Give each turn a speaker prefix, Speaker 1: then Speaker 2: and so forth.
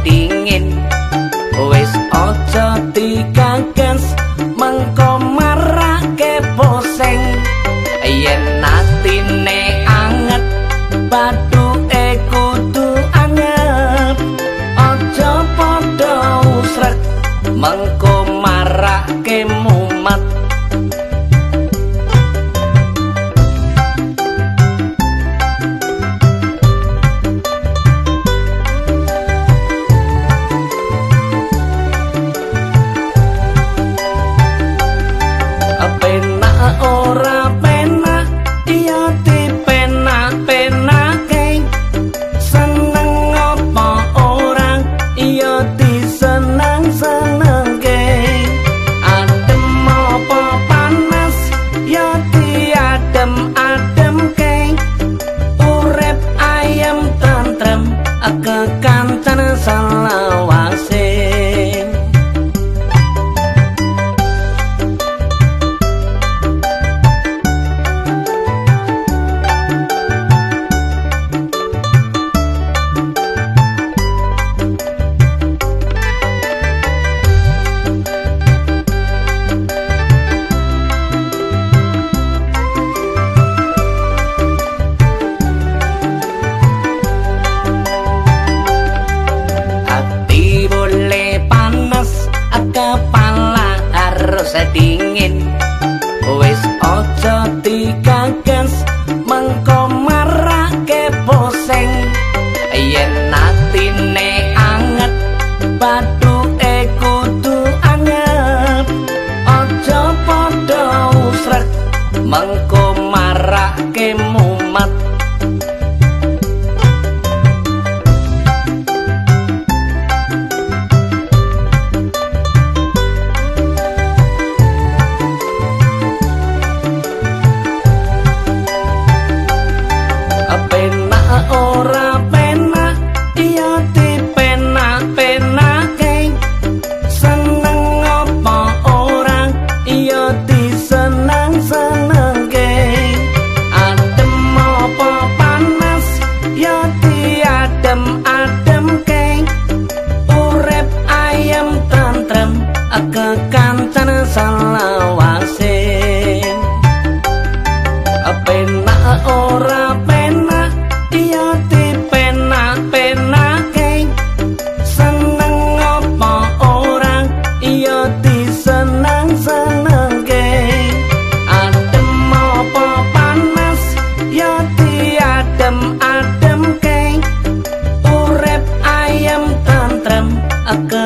Speaker 1: dingin. Wis aja dikagas mengko marake poseng yen natine anget bathuke kudu anget. Aja padha usrek mengko marake sedingin wis aja dikagas mengko marake poseng yen natine anget batu eko tu e anget aja padha usret mengko marake mu அக்கா